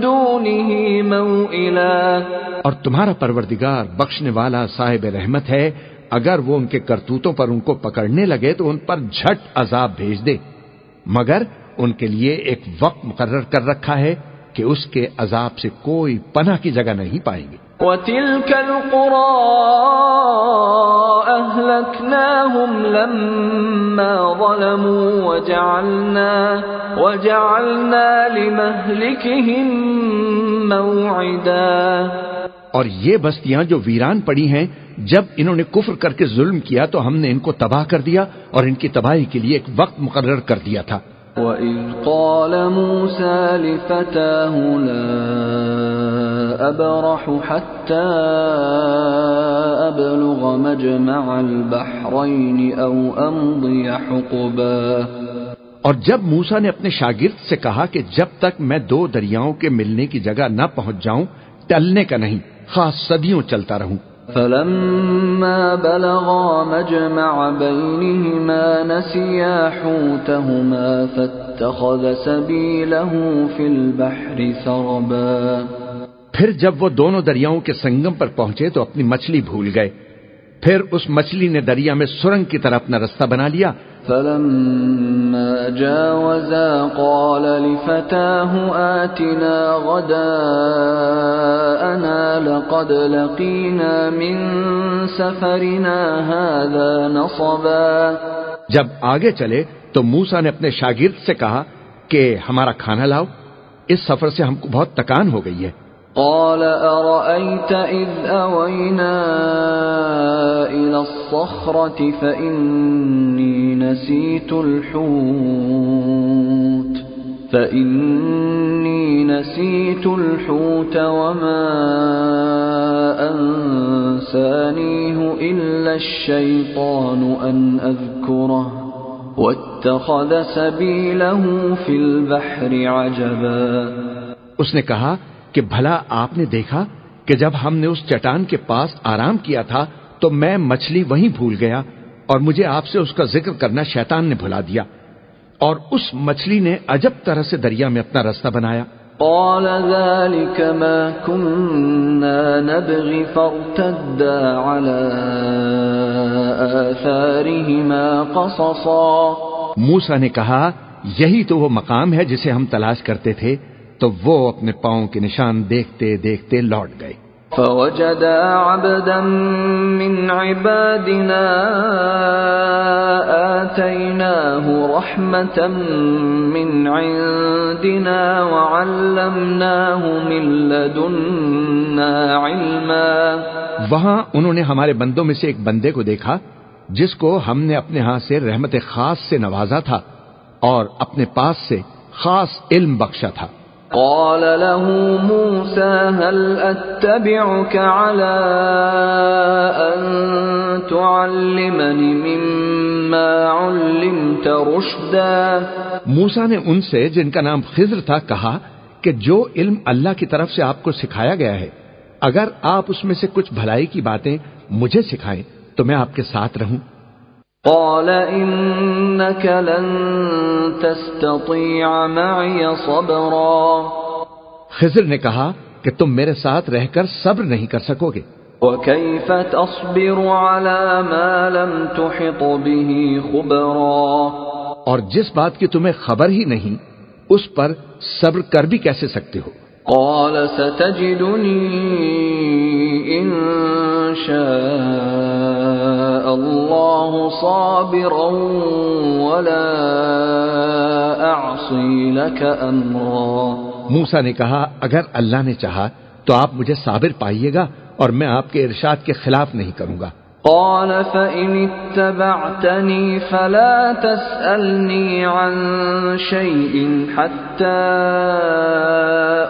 دونه موئلا. اور تمہارا پروردگار بخشنے والا صاحب رحمت ہے، اگر وہ ان کے کرتوتوں پر ان کو پکڑنے لگے تو ان پر جھٹ عذاب بھیج دے۔ مگر ان کے لیے ایک وقت مقرر کر رکھا ہے کہ اس کے عذاب سے کوئی پناہ کی جگہ نہیں پائیں گے۔ وتلك القرى أهلكناهم لما ظلموا وجعلنا وجعلنا لمهلكهم موعدا۔ اور یہ بستیاں جو ویران پڑی ہیں جب انہوں نے کفر کر کے ظلم کیا تو ہم نے ان کو تباہ کر دیا اور ان کی تباہی کے لیے ایک وقت مقرر کر دیا تھا۔ وَإِذْ قَالَ مُوسَى لِفَتَاهُ لَا أَبْرَحُ حَتَّى أَبْلُغَ مَجْمَعَ الْبَحْرَيْنِ أَوْ أَمْضِيَ حُقُبًا اور جب موسا نے اپنے شاگرد سے کہا کہ جب تک میں دو دریاؤں کے ملنے کی جگہ نہ پہنچ جاؤں، ٹلنے کا نہیں، خاص صدیوں چلتا رہوں۔ فلما بلغا مجمع بينهما نسيا حوتهما فاتخذ سبيله في البحر سربا. پھر جب وہ دونوں دریاؤں کے سنگم پر پہنچے تو اپنی مچھلی بھول گئے۔ پھر اس مچھلی نے دریا میں سرنگ کی طرح اپنا رستہ بنا لیا فلما جاوزا قال لفتاه آتنا غداءنا لقد لقينا من سفرنا هذا نصبا. جب آگے چلے تو موسا نے اپنے شاگرد سے کہا کہ ہمارا کھانا لاؤ اس سفر سے ہم کو بہت تکان ہو گئی ہے۔ قال أرأيت إذ أوينا الصخرة فإني نسيت الحوت. فإني نسيت الحوت وما أنسانيه إلا الشيطان أن أذكره. واتخذ سبيله في البحر عجبا. اس نے کہا کہ بھلا آپ نے دیکھا کہ جب ہم نے اس چٹان کے پاس آرام کیا تھا تو میں مچھلی وہیں بھول گیا اور مجھے آپ سے اس کا ذکر کرنا شیطان نے بھلا دیا اور اس مچھلی نے عجب طرح سے دریا میں اپنا رستہ بنایا۔ قال ذلك ما كنا نبغي فارتدا على آثارهما قصصا۔ موسا نے کہا یہی تو وہ مقام ہے جسے ہم تلاش کرتے تھے تو وہ اپنے پاؤں کے نشان دیکھتے دیکھتے لوٹ گئے۔ فوجدا عبدا من عبادنا آتيناه رحمة من عندنا وعلمناه من لدنا علما. وہاں انہوں نے ہمارے بندوں میں سے ایک بندے کو دیکھا، جس کو ہم نے اپنے ہاں سے رحمت خاص سے نوازا تھا اور اپنے پاس سے خاص علم بخشا تھا۔ قال له موسى هل أتبعك على أن تعلمني مما علمت رشدا؟ موسا نے ان سے جن کا نام خضر تھا کہا کہ جو علم اللہ کی طرف سے آپ کو سکھایا گیا ہے، اگر آپ اس میں سے کچھ بھلائی کی باتیں مجھے سکھائیں، تو میں آپ کے ساتھ رہوں۔ قال انك لن تستطيع معي صبرا خضر نے کہا کہ تم میرے ساتھ رہ کر صبر نہیں کر سکو گے۔ وكيف تصبر على ما لم تحط به خبرا اور جس بات کی تمہیں خبر ہی نہیں اس پر صبر کر بھی کیسے سکتے ہو؟ قال ستجدني ان شاء الله صابرا ولا اعصي لك امرا موسا نے کہا اگر اللہ نے چاہا تو آپ مجھے صابر پائیے گا اور میں آپ کے ارشاد کے خلاف نہیں کروں گا۔ قال فإن اتبعتني فلا تسألني عن شيء حتى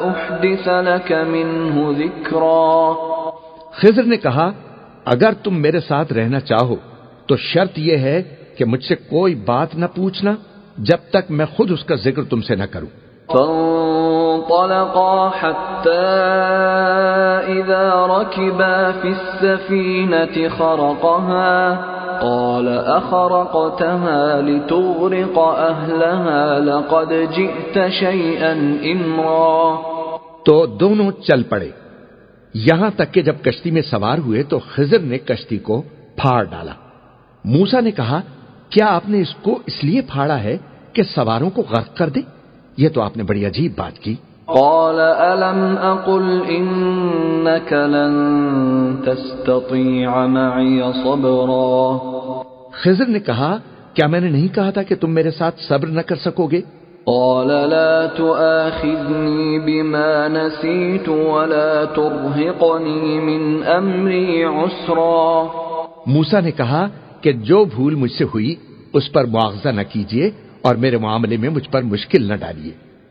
أحدث لك منه ذكرا. خضر نے کہا اگر تم میرے ساتھ رہنا چاہو تو شرط یہ ہے کہ مجھ سے کوئی بات نہ پوچھنا جب تک میں خود اس کا ذکر تم سے نہ کروں۔ فانطلقا حتى إذا ركبا في السفينة خرقها قال أخرقتها لتغرق أهلها لقد جئت شيئا إمرا تو دونوں چل پڑے۔ یہاں تک کہ جب کشتی میں سوار ہوئے تو خضر نے کشتی کو پھاڑ ڈالا۔ موسا نے کہا کیا آپ نے اس کو اس لیے پھاڑا ہے کہ سواروں کو غرق کر دے؟ یہ تو آپ نے بڑی عجیب بات کی۔ قال ألم أقل إنك لن تستطيع معي صبرا؟ خضر نے کہا کیا میں نے نہیں کہا تھا کہ تم میرے ساتھ صبر نہ کر سکو گے؟ قال لا تؤاخذني بما نسيت ولا ترهقني من امري عسرا موسا نے کہا کہ جو بھول مجھ سے ہوئی، اس پر معاوضہ نہ کیجیے اور میرے معاملے میں مجھ پر مشکل نہ ڈالیے۔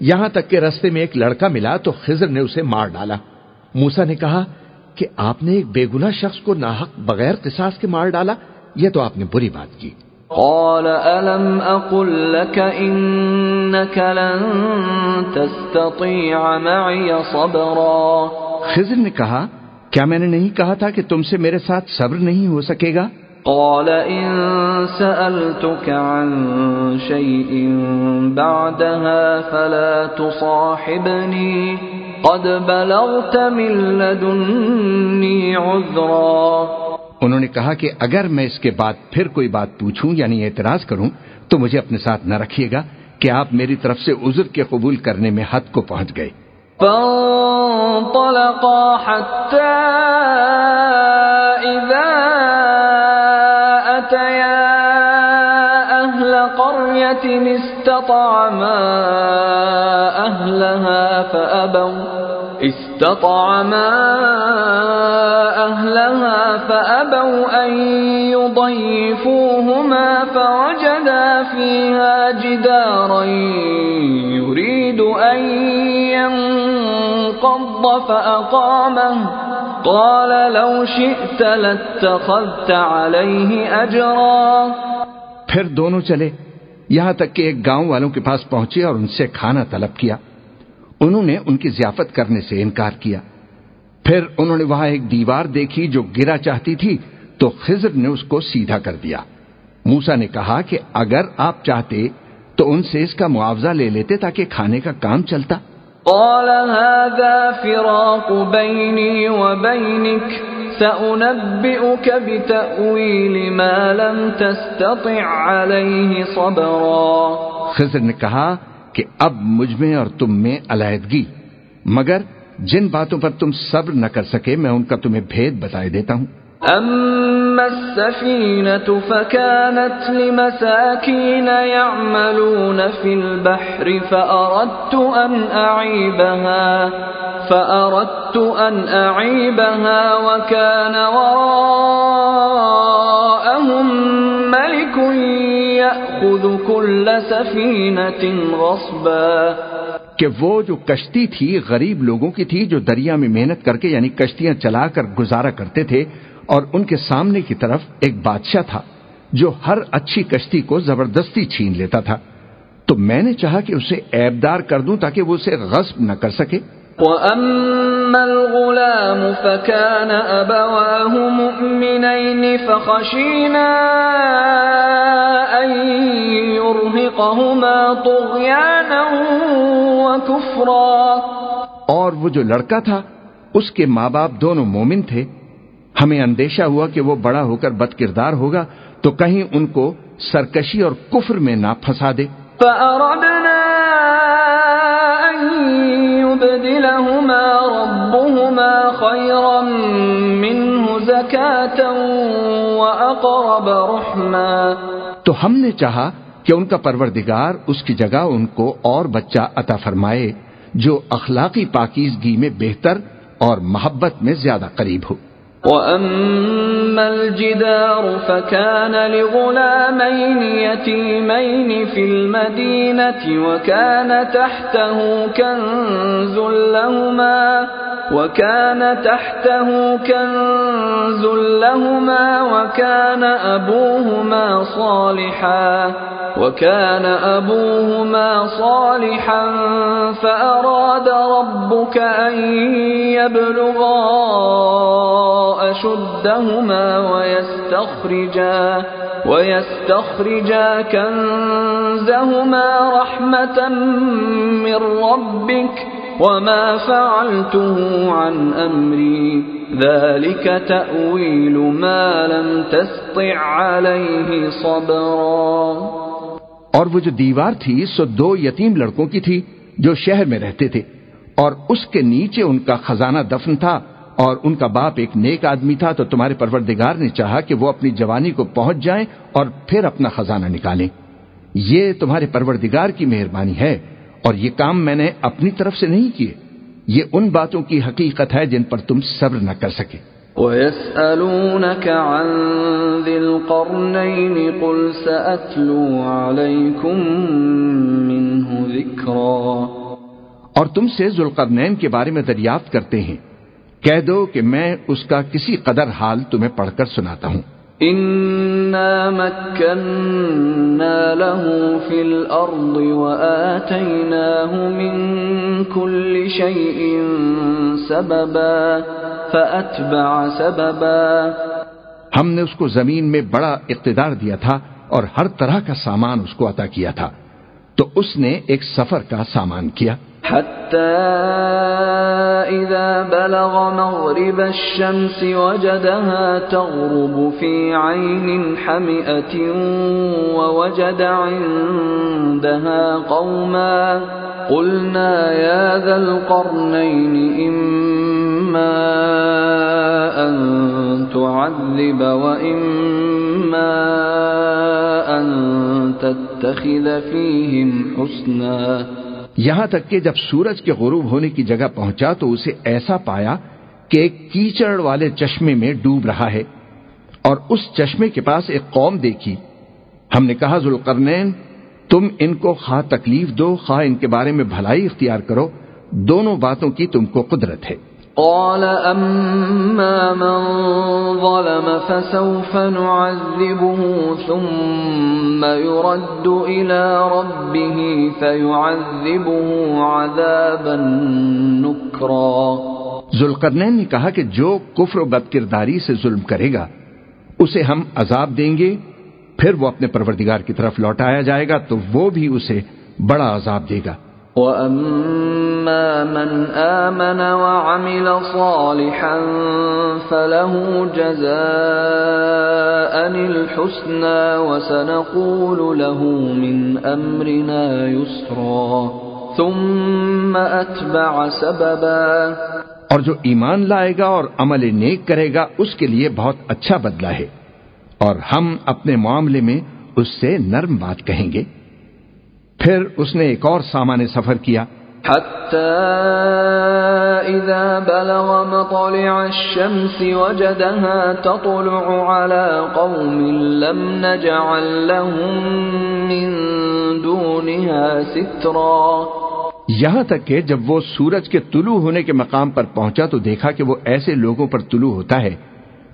یہاں تک کہ رستے میں ایک لڑکا ملا تو خضر نے اسے مار ڈالا۔ موسا نے کہا کہ آپ نے ایک بے گنا شخص کو ناحق بغیر قصاص کے مار ڈالا یہ تو آپ نے بری بات کی۔ قال ألم أقل لك إنك لن تستطيع معي صبرا؟ خضر نے کہا کیا میں نے نہیں کہا تھا کہ تم سے میرے ساتھ صبر نہیں ہو سکے گا؟ قال إن سألتك عن شيء بعدها فلا تصاحبني. قد بلغت من لدني عذرا. انہوں نے کہا کہ اگر میں اس کے بعد پھر کوئی بات پوچھوں یعنی اعتراض کروں تو مجھے اپنے ساتھ نہ رکھیے گا کہ آپ میری طرف سے عذر کے قبول کرنے میں حد کو پہنچ گئے۔ فانطلقا حتى إذا قرية استطعما أهلها فأبوا. استطعما أهلها فأبوا أن يضيفوهما فوجدا فيها جدارا يريد أن ينقض فأقامه. قال لو شئت لاتخذت عليه أجرا. پھر دونوں چلے، یہاں تک کہ ایک گاؤں والوں کے پاس پہنچے اور ان سے کھانا طلب کیا۔ انہوں نے ان کی ضیافت کرنے سے انکار کیا۔ پھر انہوں نے وہاں ایک دیوار دیکھی جو گرا چاہتی تھی، تو خضر نے اس کو سیدھا کر دیا۔ موسا نے کہا کہ اگر آپ چاہتے تو ان سے اس کا معاوضہ لے لیتے تاکہ کھانے کا کام چلتا۔ قال هذا فراق بيني وبينك سأنبئك بتأويل ما لم تستطع عليه صبرا۔ خضر نے کہا کہ اب مجھ میں اور تم میں علیحدگی مگر جن باتوں پر تم صبر نہ کر سکے میں ان کا تمہیں بھید بتائے دیتا ہوں۔ أما السفينة فكانت لمساكين يعملون في البحر فأردت أن أعيبها فأردت أن أعيبها وكان وراءهم ملك يأخذ كل سفينة غصبا کہ وہ جو کشتی تھی غریب لوگوں کی تھی جو دریا میں محنت کر کے یعنی کشتیاں چلا کر گزارا کرتے تھے اور ان کے سامنے کی طرف ایک بادشاہ تھا جو ہر اچھی کشتی کو زبردستی چھین لیتا تھا۔ تو میں نے چاہا کہ اسے ایبدار کر دوں تاکہ وہ اسے غصب نہ کر سکے۔ وَأَمَّا الْغُلَامُ فَكَانَ أَبَوَاهُ مُؤْمِنَيْنِ فَخَشِينَا أَن يُرْهِقَهُمَا طُغْيَانًا وَكُفْرًا۔ اور وہ جو لڑکا تھا اس کے ماں باپ دونوں مومن تھے۔ ہمیں اندیشہ ہوا کہ وہ بڑا ہو کر بد کردار ہوگا تو کہیں ان کو سرکشی اور کفر میں نہ پھنسا دے۔ فأردنا أن يبدلهما ربهما خيرا منه زكاة وأقرب رحما۔ تو ہم نے چاہا کہ ان کا پروردگار اس کی جگہ ان کو اور بچہ عطا فرمائے جو اخلاقی پاکیزگی میں بہتر اور محبت میں زیادہ قریب ہو۔ وَأَمَّا الْجِدَارُ فَكَانَ لِغُلَامَيْنِ يَتِيمَيْنِ فِي الْمَدِينَةِ وَكَانَ تَحْتَهُ كَنْزٌ لَهُمَا وَكَانَ تَحْتَهُ كَنْزٌ لَهُمَا وَكَانَ أَبُوهُمَا صَالِحًا وكان أبوهما صالحا فأراد ربك أن يبلغا أشدهما ويستخرجا ويستخرجا كنزهما رحمة من ربك وما فعلته عن أمري. ذلك تأويل ما لم تستع عليه صبرا. اور وہ جو دیوار تھی، سو دو یتیم لڑکوں کی تھی جو شہر میں رہتے تھے۔ اور اس کے نیچے ان کا خزانہ دفن تھا، اور ان کا باپ ایک نیک آدمی تھا، تو تمہارے پروردگار نے چاہا کہ وہ اپنی جوانی کو پہنچ جائیں اور پھر اپنا خزانہ نکالیں۔ یہ تمہارے پروردگار کی مہربانی ہے۔ اور یہ کام میں نے اپنی طرف سے نہیں کیے۔ یہ ان باتوں کی حقیقت ہے جن پر تم صبر نہ کر سکے۔ وَيَسْأَلُونَكَ عَنْ ذِي الْقَرْنَيْنِ قُلْ سَأَتْلُو عَلَيْكُمْ مِنْهُ ذِكْرًا۔ اور تم سے ذوالقرنین کے بارے میں دریافت کرتے ہیں۔ کہہ دو کہ میں اس کا کسی قدر حال تمہیں پڑھ کر سناتا ہوں۔ إنا مكنا له في الأرض وآتيناه من كل شيء سببا فأتبع سببا ہم نے اس کو زمین میں بڑا اقتدار دیا تھا اور ہر طرح کا سامان اس کو عطا کیا تھا۔ تو اس نے ایک سفر کا سامان کیا۔ حتى إذا بلغ مغرب الشمس وجدها تغرب في عين حمئة ووجد عندها قوما قلنا يا ذا القرنين إما أن تعذب وإما تتخذ فيهم حسناً۔ یہاں تک کہ جب سورج کے غروب ہونے کی جگہ پہنچا تو اسے ایسا پایا کہ ایک کیچڑ والے چشمے میں ڈوب رہا ہے۔ اور اس چشمے کے پاس ایک قوم دیکھی۔ ہم نے کہا، ذوالقرنین، تم ان کو خواہ تکلیف دو، خواہ ان کے بارے میں بھلائی اختیار کرو۔ دونوں باتوں کی تم کو قدرت ہے۔ قال أما من ظلم فسوف نعذبه ثم يرد إلى ربه فيعذبه عذابا نكرا ذوالقرنین نے کہا کہ جو کفر و بد کرداری سے ظلم کرے گا، اسے ہم عذاب دیں گے، پھر وہ اپنے پروردگار کی طرف لوٹایا جائے گا تو وہ بھی اسے بڑا عذاب دے گا۔ وَأَمَّا مَنْ آمَنَ وَعَمِلَ صَالِحًا فَلَهُ جَزَاءً الْحُسْنَى وَسَنَقُولُ لَهُ مِنْ أَمْرِنَا يُسْرًا ثُمَّ أَتْبَعَ سَبَبًا اور جو ایمان لائے گا اور عمل نیک کرے گا، اس کے لیے بہت اچھا بدلہ ہے۔ اور ہم اپنے معاملے میں اس سے نرم بات کہیں گے۔ پھر اس نے ایک اور سامان سفر کیا۔ إذا بلغ مطلع الشمس وجدها تطلع على قوم لم نجعل لهم من دونها سترا۔ یہاں تک کہ جب وہ سورج کے طلوع ہونے کے مقام پر پہنچا تو دیکھا کہ وہ ایسے لوگوں پر طلوع ہوتا ہے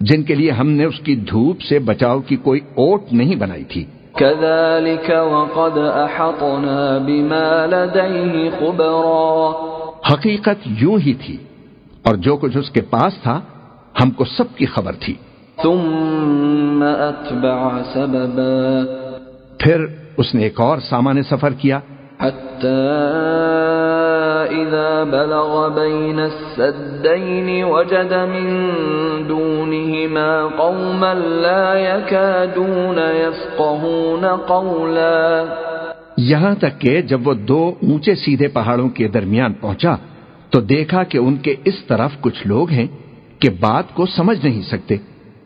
جن کے لیے ہم نے اس کی دھوپ سے بچاؤ کی کوئی اوٹ نہیں بنائی تھی۔ كذلك وقد احطنا بما لديه خبرا. حقیقت یوں ہی تھی اور جو کچھ اس کے پاس تھا ہم کو سب کی خبر تھی۔ ثم اتبع سببا. پھر اس نے ایک اور سامان سفر کیا۔ حتى إذا بلغ بين السدين وجد من دونهما قوما لا يكادون يفقهون قولا. یہاں تک کہ جب وہ دو اونچے سیدھے پہاڑوں کے درمیان پہنچا تو دیکھا کہ ان کے اس طرف کچھ لوگ ہیں کہ بات کو سمجھ نہیں سکتے۔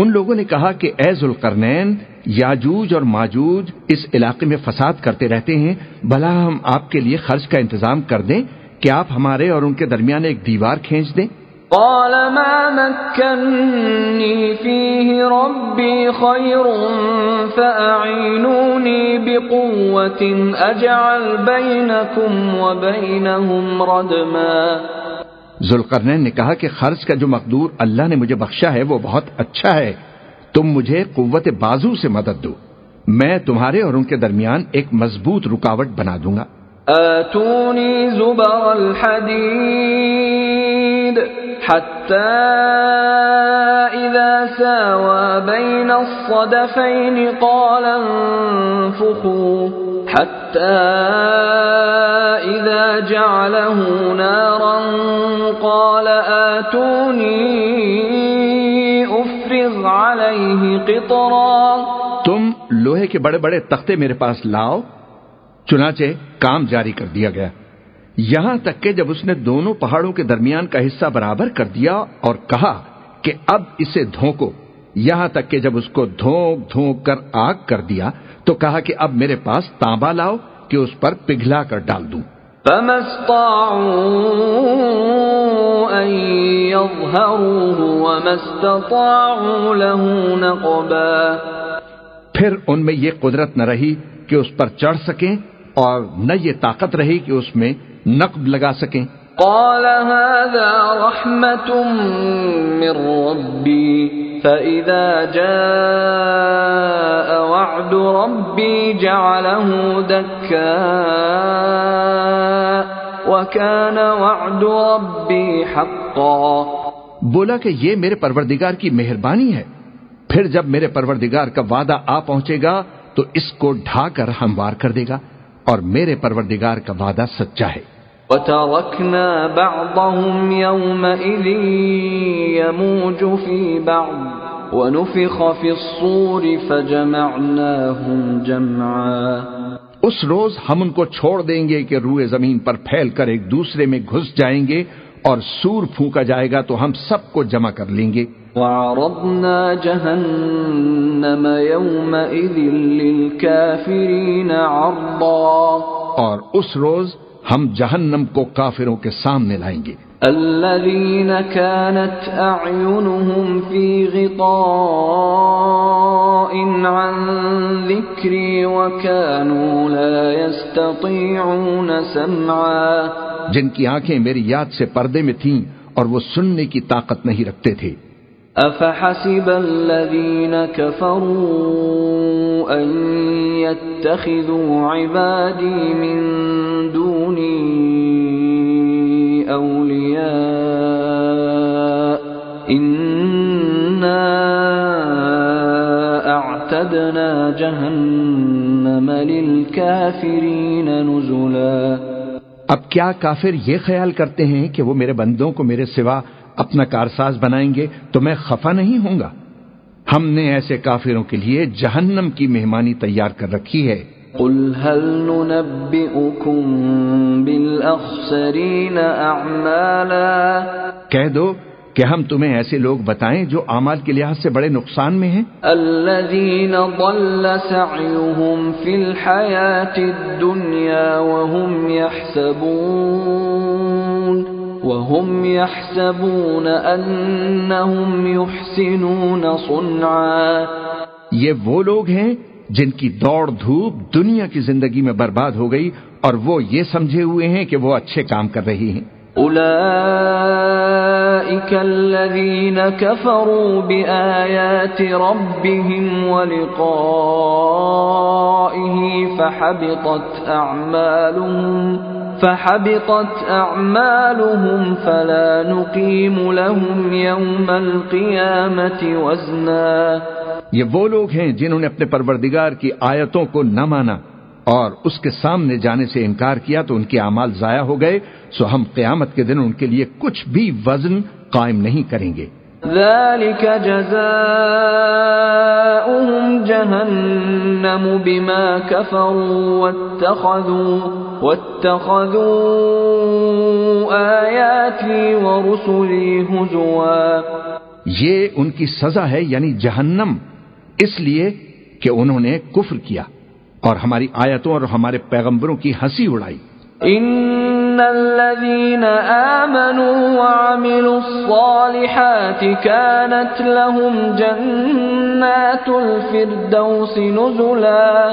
ان لوگوں نے کہا کہ اے ذوالقرنین، یاجوج اور ماجوج اس علاقے میں فساد کرتے رہتے ہیں، بھلا ہم آپ کے لیے خرچ کا انتظام کر دیں، کہ آپ ہمارے اور ان کے درمیان ایک دیوار کھینچ دیں۔ قال ما مكنني فيه ربي خير فأعينوني بقوة أجعل بينكم وبينهم ردما. ذوالقرنین نے کہا کہ خرچ کا جو مقدور اللہ نے مجھے بخشا ہے وہ بہت اچھا ہے۔ تم مجھے قوت بازو سے مدد دو۔ میں تمہارے اور ان کے درمیان ایک مضبوط رکاوٹ بنا دوں گا۔ آتونی زبر الحدید حتى إذا ساوى بين الصدفين قال انفخوا حتى إذا جعله نارا قال آتوني تم لوہے کے بڑے بڑے تختے میرے پاس لاؤ، چنانچہ کام جاری کر دیا گیا۔ یہاں تک کہ جب اس نے دونوں پہاڑوں کے درمیان کا حصہ برابر کر دیا اور کہا کہ اب اسے دھوکو یہاں تک کہ جب اس کو دھونک دھونک کر آگ کر دیا تو کہا کہ اب میرے پاس تانبا لاؤ کہ اس پر پگھلا کر ڈال دوں۔ پھر ان میں یہ قدرت نہ رہی کہ اس پر چڑھ سکیں اور نہ یہ طاقت رہی کہ اس میں نقب لگا سکیں۔ قال هذا رحمة من ربي، فإذا جاء وعد ربي جعله دكا وكان وعد ربي حقا. بولا کہ یہ میرے پروردگار کی مہربانی ہے۔ پھر جب میرے پروردگار کا وعدہ آ پہنچے گا، تو اس کو ڈھا کر ہموار کر دے گا اور میرے پروردگار کا وعدہ سچا ہے۔ وَتَرَكْنَا بَعْضَهُمْ يَوْمَئِذٍ يَمُوجُ فِي بَعْضٍ وَنُفِخَ فِي الصُّورِ فَجَمَعْنَاهُمْ جَمْعًا اس روز ہم ان کو چھوڑ دیں گے کہ روئے زمین پر پھیل کر ایک دوسرے میں گھس جائیں گے اور سور پھونکا جائے گا تو ہم سب کو جمع کر لیں گے۔ وعرضنا جهنم يومئذ للكافرين عرضا اور اس روز ہم جہنم کو کافروں کے سامنے لائیں گے۔ الذين كانت أعينهم في غطاء عن ذكري وكانوا لا يستطيعون سمعا۔ جن کی آنکھیں میری یاد سے پردے میں تھیں اور وہ سننے کی طاقت نہیں رکھتے تھے۔ افحسب الذين كفروا ان يتخذوا عبادي من دوني اولياء انا اعتدنا جهنم للكافرين نزلا اب کیا کافر یہ خیال کرتے ہیں کہ وہ میرے بندوں کو میرے سوا اپنا کارساز بنائیں گے تو میں خفا نہیں ہوں گا۔ ہم نے ایسے کافروں کے لیے جہنم کی مہمانی تیار کر رکھی ہے۔ قل هل ننبئكم بالأخسرين أعمالا کہہ دو کہ ہم تمہیں ایسے لوگ بتائیں جو اعمال کے لحاظ سے بڑے نقصان میں ہیں۔ الذين ضل سعيهم في الحياة الدنيا وهم يحسبون وهم يحسبون أنهم يحسنون صنعا۔ یہ وہ لوگ ہیں جن کی دوڑ دھوپ دنیا کی زندگی میں برباد ہو گئی اور وہ یہ سمجھے ہوئے ہیں کہ وہ اچھے کام کر رہی ہیں۔ أولئك الذين كفروا بآيات ربهم ولقائه فحبطت أعمالهم فحبطت أعمالهم فلا نقيم لهم يوم القيامة وزنا یہ وہ لوگ ہیں جنہوں نے اپنے پروردگار کی آیتوں کو نہ مانا اور اس کے سامنے جانے سے انکار کیا تو ان کے اعمال ضائع ہو گئے، سو ہم قیامت کے دن ان کے لیے کچھ بھی وزن قائم نہیں کریں گے۔ ذلك جزاؤهم جهنم بما كفروا واتخذوا واتخذوا آياتي ورسلي هزوا. یہ ان کی سزا ہے یعنی جہنم، اس لیے کہ انہوں نے کفر کیا اور ہماری آیتوں اور ہمارے پیغمبروں کی ہنسی اڑائی۔ ان الذين امنوا وعملوا الصالحات كانت لهم جنات الفردوس نزلا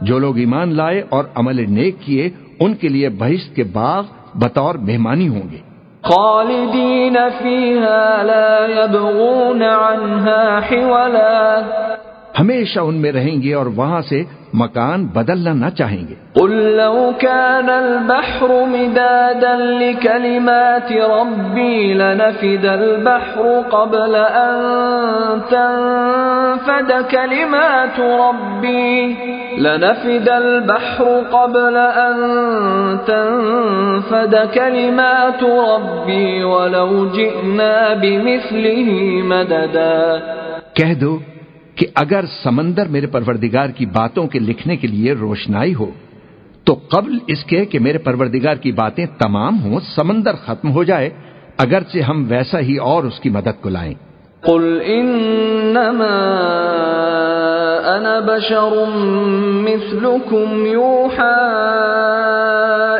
جو لوگ ایمان لائے اور عمل نیک کیے ان کے لیے بہشت کے باغ بطور مہمانی ہوں گے۔ خالدين فيها لا يبغون عنها حولا۔ ہمیشہ ان میں رہیں گے اور وہاں سے مکان بدلنا نہ چاہیں گے۔ قل لو كان البحر مدادا لكلمات ربي لنفد البحر قبل أن تنفد كلمات ربي لنفد البحر قبل أن تنفد كلمات ربي ولو جئنا بمثله مددا۔ کہہ دو کہ اگر سمندر میرے پروردگار کی باتوں کے لکھنے کے لیے روشنائی ہو، تو قبل اس کے کہ میرے پروردگار کی باتیں تمام ہوں، سمندر ختم ہو جائے، اگرچہ ہم ویسا ہی اور اس کی مدد کو لائیں۔ قل انما انا بشر مثلكم يوحى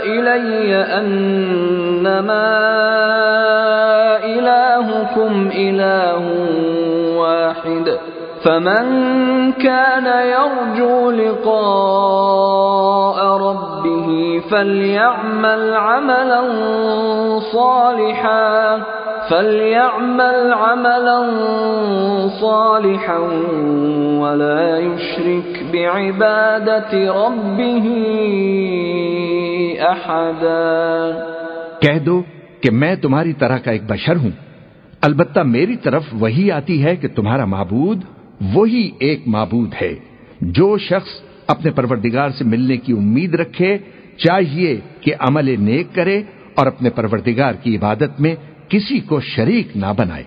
الي انما الهكم اله واحد. فمن كان يرجو لقاء ربه فليعمل عملا صالحا، فليعمل عملا صالحا ولا يشرك بعبادة ربه أحدا۔ کہہ دو کہ میں تمہاری طرح کا ایک بشر ہوں، البتہ میری طرف وہی آتی ہے کہ تمہارا معبود وہی ایک معبود ہے جو شخص اپنے پروردگار سے ملنے کی امید رکھے، چاہیے کہ عمل نیک کرے اور اپنے پروردگار کی عبادت میں کسی کو شریک نہ بنائے۔